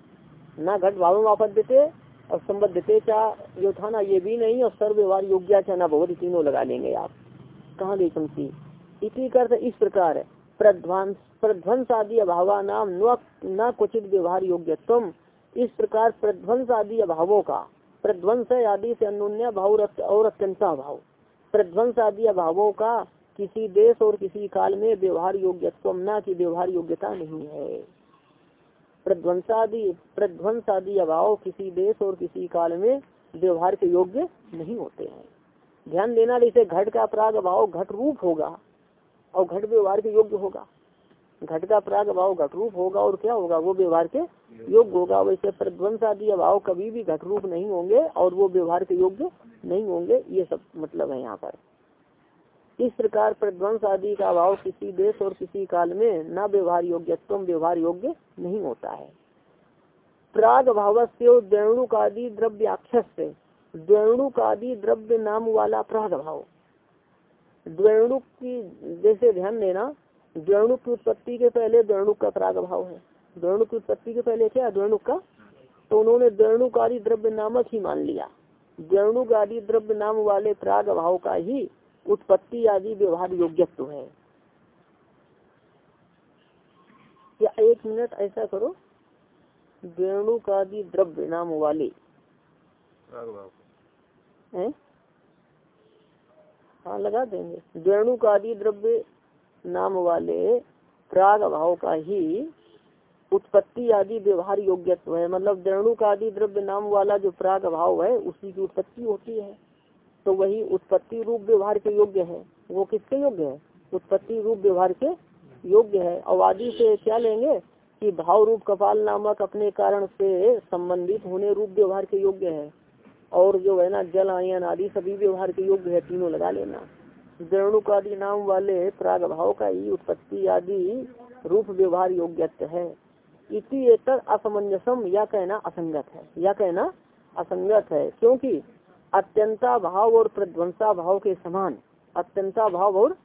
ना घट भाव वापस देते और संबद्धते क्या जो था ना ये भी नहीं, और सर्व व्यवहार योग्य क्या ना बहुत तीनों लगा लेंगे आप। कहाँ गई पंक्ति? इसी कर इस प्रकार, प्रध्वंस प्रध्वंस आदि अभाव नाम न क्वचित व्यवहार योग्यत्म इस प्रकार प्रध्वंस आदि अभावों का प्रध्वंस आदि से अन्य भाव और अत्यंता भाव। प्रध्वंस आदि अभावों का किसी देश और किसी काल में व्यवहार योग्यत्व न की व्यवहार योग्यता नहीं है। प्रध्वंसादि प्रध्वंस आदि अभाव किसी देश और किसी काल में व्यवहार के योग्य नहीं होते हैं। ध्यान देना, जैसे घट का अपराध अभाव घट रूप होगा और घट व्यवहार के योग्य होगा। घट का प्राग, अभाव घट रूप होगा और क्या होगा? वो व्यवहार के योग्य होगा। वैसे प्रध्वंस आदि अभाव कभी भी घट रूप नहीं होंगे और वो व्यवहार के योग्य नहीं होंगे। ये सब मतलब है यहाँ पर। इस प्रकार प्रध्वंस आदि का अभाव किसी देश और किसी काल में न व्यवहार योग्यत्व व्यवहार योग्य नहीं होता है। प्राग भाव से द्वेणुक आदि द्रव्य आख्य से द्वेणुक आदि द्रव्य नाम वाला प्राग भाव द्वेणुक की जैसे ध्यान देना द्वेणुक की उत्पत्ति के पहले द्वेणुक का प्राग भाव है। द्वेणुक की उत्पत्ति के पहले क्या? द्वेणुक का? तो उन्होंने द्वेणुक आदि द्रव्य नामक ही मान लिया। द्वेणुक आदि द्रव्य नाम वाले प्राग भाव का ही उत्पत्ति आदि व्यवहार योग्यत्व है। या एक मिनट ऐसा करो। वेणुक आदि द्रव्य नाम वाले। हैं? हाँ लगा देंगे। वेणुक आदि द्रव्य नाम वाले प्राग भाव का ही उत्पत्ति आदि व्यवहार योग्यत्व है। मतलब वेणुक आदि द्रव्य नाम वाला जो प्राग भाव है, उसी की उत्पत्ति होती है। तो वही उत्पत्ति रूप व्यवहार के योग्य है। वो किसके योग्य है? उत्पत्ति रूप व्यवहार के योग्य है। और आदि से क्या लेंगे? कि भाव रूप कपाल नामक अपने कारण से संबंधित होने रूप व्यवहार के योग्य है। और जो है ना, जल, आयन आदि सभी व्यवहार के योग्य है, तीनों लगा लेना। आदि नाम वाले प्राग भाव का ही उत्पत्ति आदि रूप व्यवहार योग्यत्व है। एतर असमंजसम, या कहना असंगत है। या कहना असंगत है, क्योंकि अत्यंता भाव और प्रध्वंसा भाव के समान अत्यंता भाव और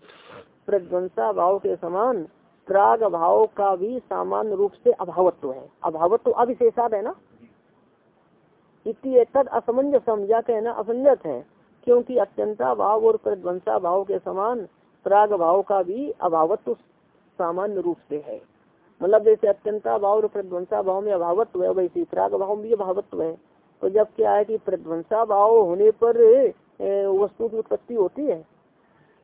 प्रध्वंसा भाव के समान प्राग भाव का भी सामान्य रूप से अभावत्व है। अभावत्व अविशेषाद है ना? इति असमंजसम, या कहना असंगत है। क्योंकि अत्यंता भाव और प्रध्वंसा भाव के समान प्राग भाव का भी अभावत्व सामान्य रूप से है। मतलब जैसे अत्यंता भाव और प्रध्वंसा भाव में अभावत्व है, वैसे प्राग भाव में भी अभावत्व है। तो जब क्या है कि प्रध्वंसा भाव होने पर वस्तु की उत्पत्ति होती है,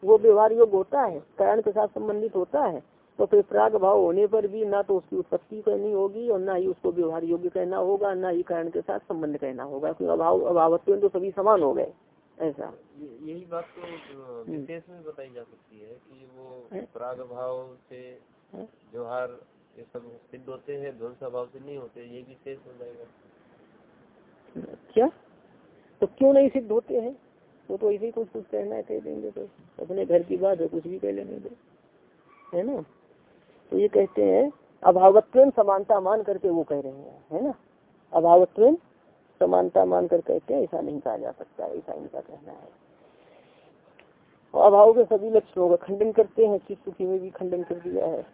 वो व्यवहार योग्य होता है, कारण के साथ संबंधित होता है तो फिर प्राग भाव होने पर भी ना तो उसकी उत्पत्ति कहनी होगी और ना ही उसको व्यवहार योग्य कहना होगा, ना ही कारण के साथ संबंध कहना होगा, क्योंकि अभाव, अभावत्व तो सभी समान हो गए। ऐसा। यही बात तो विशेष में बताई जा सकती है कि वो प्राग भाव से व्यवहार ये सब सिद्ध होते हैं ध्वंसा भाव से नहीं होते ये विशेष हो जाएगा। क्या? तो क्यों नहीं सिद्ध होते हैं? वो तो ऐसे ही कुछ कुछ कहना है कह देंगे तो। अपने घर की बात है कुछ भी कह लेंगे तो है ना? तो ये कहते हैं अभावत्व समानता मान करके वो कह रहे हैं है ना? अभावत्व समानता मान कर कहते हैं, ऐसा नहीं कहा जा सकता, ऐसा इनका कहना है। अभाव के सभी लक्षणों का खंडन करते हैं, चित्त सुखी में भी खंडन कर दिया है।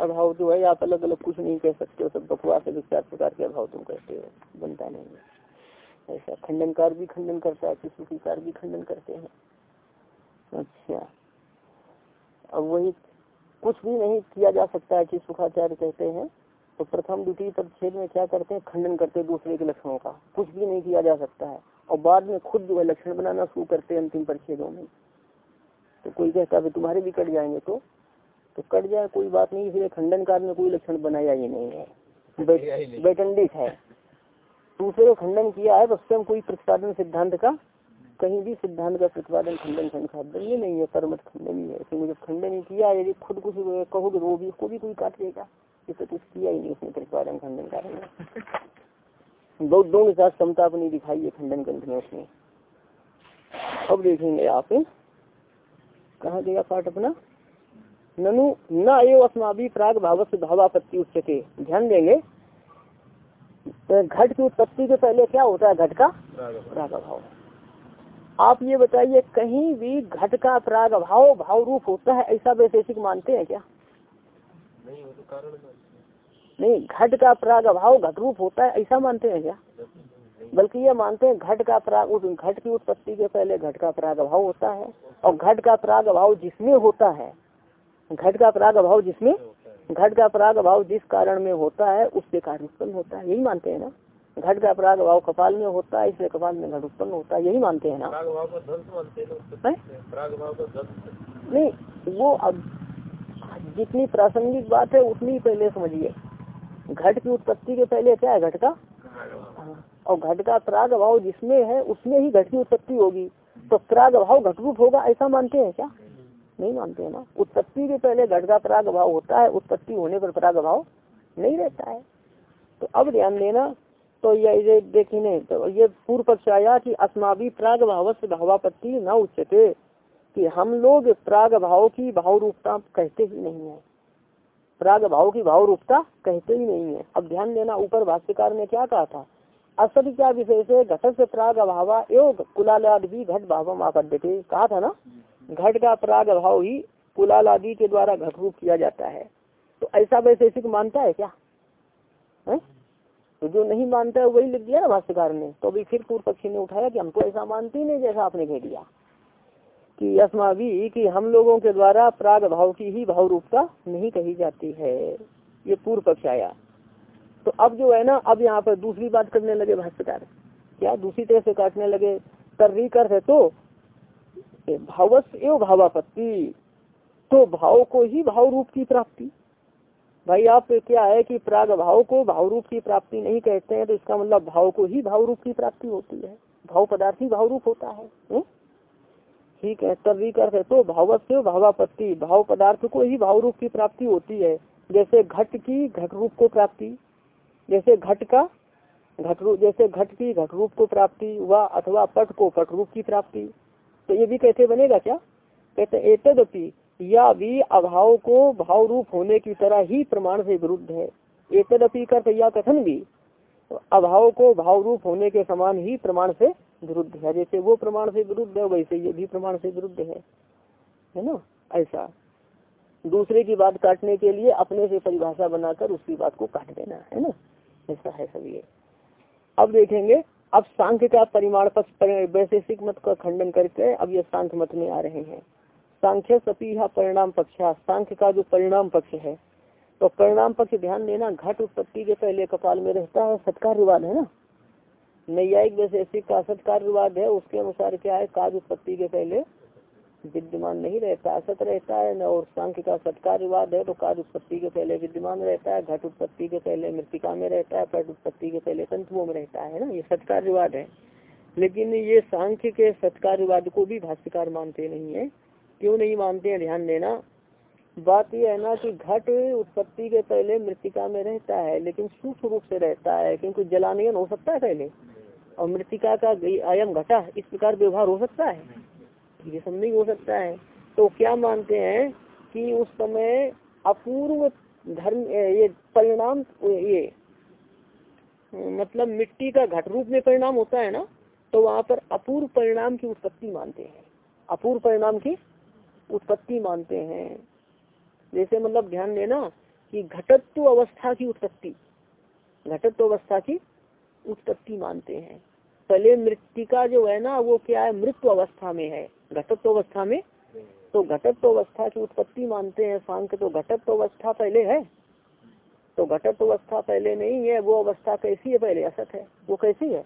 अभाव जो है, आप अलग अलग कुछ नहीं कह सकते हो, सब बकवास है, चार प्रकार के अभाव तुम कहते हो, बनता नहीं है। ऐसा खंडनकार भी खंडन करता है, चित्त सुखीकार भी खंडन करते हैं। अच्छा अब वही कुछ भी नहीं किया जा सकता है कि सुखाचार्य कहते हैं। तो प्रथम द्वितीय परिच्छेद में क्या करते हैं? खंडन करते हैं दूसरे के लक्षणों का। कुछ भी नहीं किया जा सकता है। और बाद में खुद जो है लक्षण बनाना शुरू करते हैं अंतिम परिच्छेदों में। तो कोई कहता है तुम्हारे भी कट जाएँगे तो? तो कट जाए कोई बात नहीं इसलिए खंडन कार में कोई लक्षण बनाया ही नहीं है। बेटंडिक है दूसरे को खंडन किया है तो स्वयं कोई प्रतिपादन सिद्धांत का कहीं भी सिद्धांत का प्रतिपादन खंडन खंड ये नहीं है परमत खंडन ही है। क्योंकि जब खंडन ही किया यदि खुद कुछ कहोगे वो भी उसको भी कोई काट देगा। इसे कुछ किया ही नहीं उसने प्रतिपादन खंडन कारण बौद्धों के साथ समता अपनी दिखाई है खंडन ग्रंथ में उसने। अब देखेंगे आप कहा गया पाठ अपना? ननु, न एव अस्माभि प्राग भाव से भावापत्ति उच्चते ध्यान देंगे। तो घट की उत्पत्ति के पहले क्या होता है? घट का प्राग भाव आप ये बताइए, कहीं भी घट का प्राग भाव भाव रूप होता है, ऐसा वैशेषिक मानते हैं क्या? नहीं तो कारण नहीं घट का प्राग भाव घट रूप होता है ऐसा मानते हैं क्या? बल्कि ये मानते हैं घट का प्राग उस घट की उत्पत्ति के पहले घट का प्राग भाव होता है और घट का प्राग भाव जिसमें होता है घट का प्राग अभाव जिसमें? घट का प्राग अभाव जिस कारण में होता है उससे कार्य उत्पन्न होता है यही मानते हैं ना? घट का प्राग भाव कपाल में होता है इसलिए कपाल में घट उत्पन्न होता है यही मानते हैं ना? नहीं वो अब जितनी प्रासंगिक बात है, उतनी पहले समझिए। घट की उत्पत्ति के पहले क्या है, घट का? और घट का प्राग भाव जिसमें है, उसमें ही घट की उत्पत्ति होगी। तो प्राग भाव घट रूप होगा, ऐसा मानते हैं क्या? नहीं मानते हैं ना। उत्पत्ति के पहले घट का प्राग भाव होता है, उत्पत्ति होने पर प्राग भाव नहीं रहता है। तो अब ध्यान देना तो ये देखिए तो ये पूर्व पक्ष आया कि अस्मावी प्राग भाव से भावापत्ति न उच्चते कि हम लोग प्राग भाव की भाव रूपता कहते ही नहीं है। प्राग भाव की भाव रूपता कहते ही नहीं है। अब ध्यान देना, ऊपर भाष्यकार ने क्या कहा था? असल क्या विषय से घट से प्राग अभाव एवं कुलालाद भी घट भाव आपद्यते कहा था ना? घट का प्राग भाव ही कुलाल के द्वारा घट रूप किया जाता है। तो ऐसा वैशेषिक मानता है क्या? है? तो जो नहीं मानता है, वही लिख दिया ना भाष्यकार ने। तो अभी फिर पूर्व पक्षी ने उठाया कि हम तो ऐसा मानते ही नहीं जैसा आपने कह दिया। कि अस्मावी कि हम लोगों के द्वारा प्राग भाव की ही भाव रूपता नहीं कही जाती है। ये पूर्व पक्ष आया। तो अब जो है ना, अब यहाँ पर दूसरी बात करने लगे भाष्यकार। क्या दूसरी तरह से काटने लगे? तर्री कर है तो? भावस एवं भावापत्ति। तो भाव को ही भाव रूप की प्राप्ति। भाई, आप क्या है कि प्राग भाव को भाव रूप की प्राप्ति नहीं कहते हैं तो इसका मतलब भाव को ही भाव रूप की प्राप्ति होती है। भाव पदार्थ ही भाव रूप होता है। ठीक है, तभी करते तो भाव से भावापत्ति, भाव पदार्थ को ही भाव रूप की प्राप्ति होती है। जैसे घट की घट रूप को प्राप्ति, जैसे घट का घट रूप, जैसे घट की घट रूप को प्राप्ति, व अथवा पट को पट रूप की प्राप्ति। तो ये भी कैसे बनेगा क्या? कहते एतदपि या भी अभाव को भाव रूप होने की तरह ही प्रमाण से विरुद्ध है। एतदपि कर या कथन भी, अभाव को भाव रूप होने के समान ही प्रमाण से विरुद्ध है। जैसे वो प्रमाण से विरुद्ध है, वैसे ये भी प्रमाण से विरुद्ध है। है ना? ऐसा। दूसरे की बात काटने के लिए अपने से परिभाषा बनाकर उसकी बात को काट देना, है ना? ऐसा है सब ये। अब देखेंगे, अब सांख्य का परिमाण पक्ष वैशेषिक मत का खंडन करके अब ये सांख्य मत में आ रहे हैं। सांख्य सपी परिणाम पक्ष सांख्य का जो परिणाम पक्ष है तो परिणाम पक्ष ध्यान देना घट उत्पत्ति के पहले कपाल में रहता है सत्कार विवाद है ना? नैयायिक वैशेषिक का सत्कार विवाद है, उसके अनुसार क्या है? कार्य उत्पत्ति के पहले विद्यमान नहीं रहता, असत रहता है, न और सांख्य का सत्कार विवाद है तो कार्य उत्पत्ति के पहले विद्यमान रहता है, घट उत्पत्ति के पहले मृतिका में रहता है, पट उत्पत्ति के पहले तंतुओं में रहता है ना? ये सत्कार विवाद है। लेकिन ये सांख्य के सत्कार विवाद को भी भाष्यकार मानते नहीं है। क्यों नहीं मानते हैं? ध्यान देना बात यह है ना कि घट उत्पत्ति के पहले मृतिका में रहता है, लेकिन सूक्ष्म रूप से रहता है, क्योंकि जलानयन हो सकता है पहले। और मृतिका का आयम घटा, इस प्रकार व्यवहार हो सकता है। ये सब नहीं हो सकता है। तो क्या मानते हैं कि उस समय अपूर्व धर्म ये परिणाम, ये मतलब मिट्टी का घट रूप में परिणाम होता है ना तो वहाँ पर अपूर्व परिणाम की उत्पत्ति मानते हैं। अपूर्व परिणाम की उत्पत्ति मानते हैं। जैसे मतलब ध्यान देना कि घटत्व अवस्था की उत्पत्ति, घटत्व अवस्था की उत्पत्ति मानते हैं। पहले मृतिका जो है ना, वो क्या है? मृत्यु अवस्था में है। घटत्व अवस्था में? तो घटत्व अवस्था की उत्पत्ति मानते हैं सांख्य तो घटत्व अवस्था पहले है। तो घटत्व अवस्था पहले नहीं है, वो अवस्था कैसी है? पहले असत है। वो कैसी है?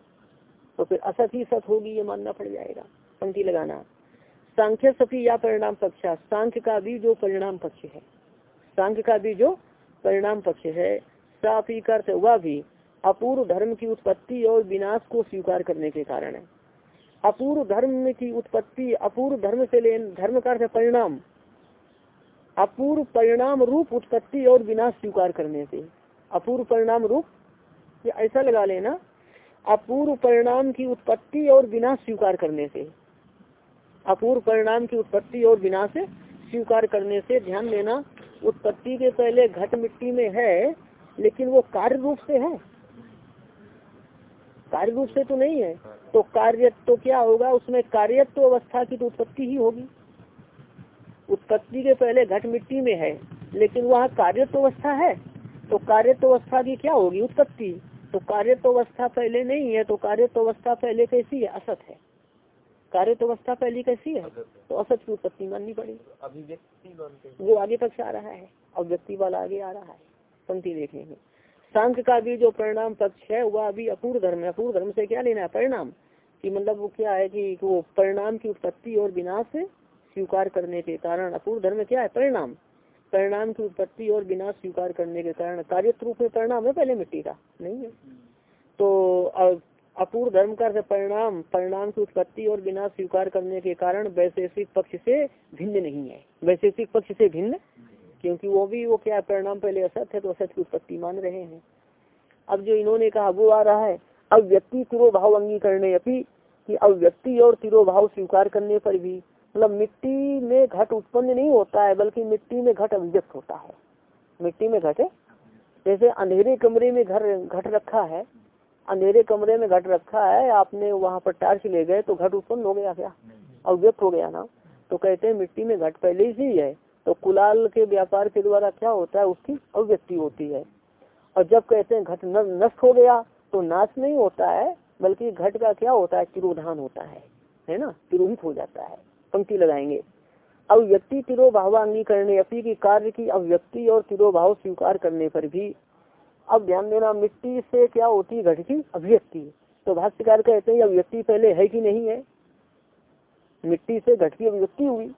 तो फिर असत ही सत होगी, ये मानना पड़ जाएगा। पंक्ति लगाना। सांख्य सफी या परिणाम पक्ष, सांख्य का भी जो परिणाम पक्ष है। सांख्य का भी जो परिणाम पक्ष है साफी कर वह भी अपूर्व धर्म की उत्पत्ति और विनाश को स्वीकार करने के कारण है। अपूर्व धर्म की उत्पत्ति, अपूर्व धर्म से ले धर्म का अर्थ परिणाम। अपूर्व परिणाम रूप उत्पत्ति और विनाश स्वीकार करने से। अपूर्व परिणाम रूप, या ऐसा लगा लेना, अपूर्व परिणाम की उत्पत्ति और विनाश स्वीकार करने से। अपूर्व परिणाम की उत्पत्ति और विनाश स्वीकार करने से ध्यान देना उत्पत्ति के पहले घट मिट्टी में है, लेकिन वो कार्य रूप से है। कार्य रूप से तो नहीं है। तो कार्य तो क्या होगा? उसमें कार्यत्व तो अवस्था की तो उत्पत्ति ही होगी। उत्पत्ति के पहले घट मिट्टी में है, लेकिन वहाँ कार्यत्व तो अवस्था है। तो कार्यत्व तो अवस्था की क्या होगी? उत्पत्ति। तो कार्यत्व अवस्था पहले नहीं है तो कार्यत्व अवस्था पहले कैसी है? असत है। कार्यत्व अवस्था पहली कैसी है? तो असत की उत्पत्ति माननी पड़ेगी अभिव्यक्ति वो आगे तक से आ रहा है अब व्यक्ति वाला आगे आ रहा है पंक्ति देखेंगे सांख्य का भी जो परिणाम पक्ष है वह अभी अपूर्व धर्म है। अपूर्व धर्म से क्या लेना है? परिणाम। कि मतलब वो क्या है कि वो परिणाम की उत्पत्ति और विनाश स्वीकार करने के कारण। अपूर्व धर्म क्या है? परिणाम। परिणाम की उत्पत्ति और विनाश स्वीकार करने के कारण। कार्य रूप में परिणाम है पहले मिट्टी का। नहीं है। तो अपूर्व धर्म का परिणाम परिणाम की उत्पत्ति और विनाश स्वीकार करने के कारण वैशेषिक पक्ष से भिन्न नहीं है। वैशेषिक पक्ष से भिन्न? क्योंकि वो भी, वो क्या परिणाम पहले असत है तो असत की उत्पत्ति मान रहे हैं। अब जो इन्होंने कहा, वो आ रहा है अब व्यक्ति तिरोभाव अंगीकरण अपनी कि व्यक्ति और तिरोभाव स्वीकार करने पर भी मतलब मिट्टी में घट उत्पन्न नहीं होता है, बल्कि मिट्टी में घट अभिव्यक्त होता है। मिट्टी में घट, जैसे अंधेरे कमरे में घर, घट रखा है अंधेरे कमरे में घट रखा है आपने वहाँ पर टार्च ले गए तो घट उत्पन्न हो गया क्या? अव्यक्त हो गया ना? तो कहते हैं मिट्टी में घट पहले ही है। तो कुलाल के व्यापार के द्वारा क्या होता है? उसकी अव्यक्ति होती है। और जब कहते हैं घट नष्ट हो गया तो नाश नहीं होता है बल्कि घट का क्या होता है? तिरोधान होता है। है ना? तिरोहित हो जाता है। पंक्ति लगाएँगे। अव्यक्ति तिरोभाव अंगीकरण अपी की कार्य की अव्यक्ति और तिरोभाव स्वीकार करने पर भी अब ध्यान देना, मिट्टी से क्या होती है घट की अभिव्यक्ति। तो भाष्यकार कहते हैं, अभिव्यक्ति पहले है कि नहीं है? मिट्टी से घट की अभिव्यक्ति हुई।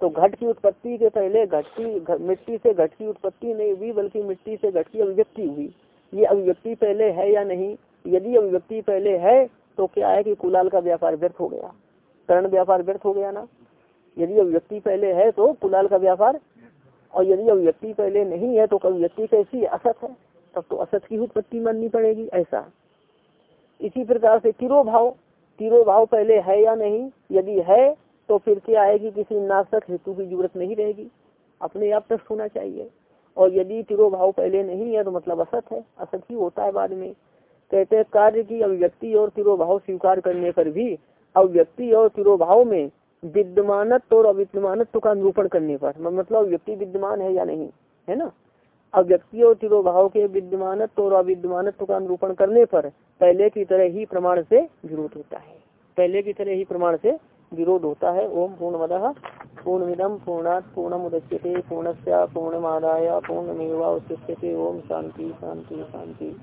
तो घट की उत्पत्ति के पहले घट की मिट्टी से घट की उत्पत्ति नहीं हुई, बल्कि मिट्टी से घट की अभिव्यक्ति हुई। ये अभिव्यक्ति पहले है या नहीं? यदि अभिव्यक्ति पहले है तो क्या है कि कुलाल का व्यापार व्यर्थ हो गया? करण व्यापार व्यर्थ हो गया ना? यदि अभिव्यक्ति पहले है तो कुलाल का व्यापार, और यदि अभिव्यक्ति पहले नहीं है तो अभिव्यक्ति कैसी असत है। तब तो असत की उत्पत्ति माननी पड़ेगी, ऐसा। इसी प्रकार से तिरो तिरोभाव तिरोभाव पहले है या नहीं, यदि है तो फिर क्या आएगी? किसी नाशक हेतु की ज़रूरत नहीं रहेगी। अपने आप तक होना चाहिए। और यदि तिरोभाव पहले नहीं है तो मतलब असत है। असत ही होता है बाद में। कहते हैं, कार्य की अभिव्यक्ति और तिरोभाव स्वीकार करने पर भी अभिव्यक्ति और तिरोभाव में विद्यमानत्व और अविद्यमानत्व का निरूपण करने पर मतलब व्यक्ति विद्यमान है या नहीं, है ना? अव्यक्ति और तिरोभाव के विद्यमान और अविद्यमान का अनुरूपण करने पर पहले की तरह ही प्रमाण से विरोध होता है। पहले की तरह ही प्रमाण से विरोध होता है। ओम पूर्ण पूर्णमिदम पूर्णात पूर्ण उदस्यते पूर्णस्या पूर्णमादाय पूर्णमेवा उच्यते ओम शांति शांति शांति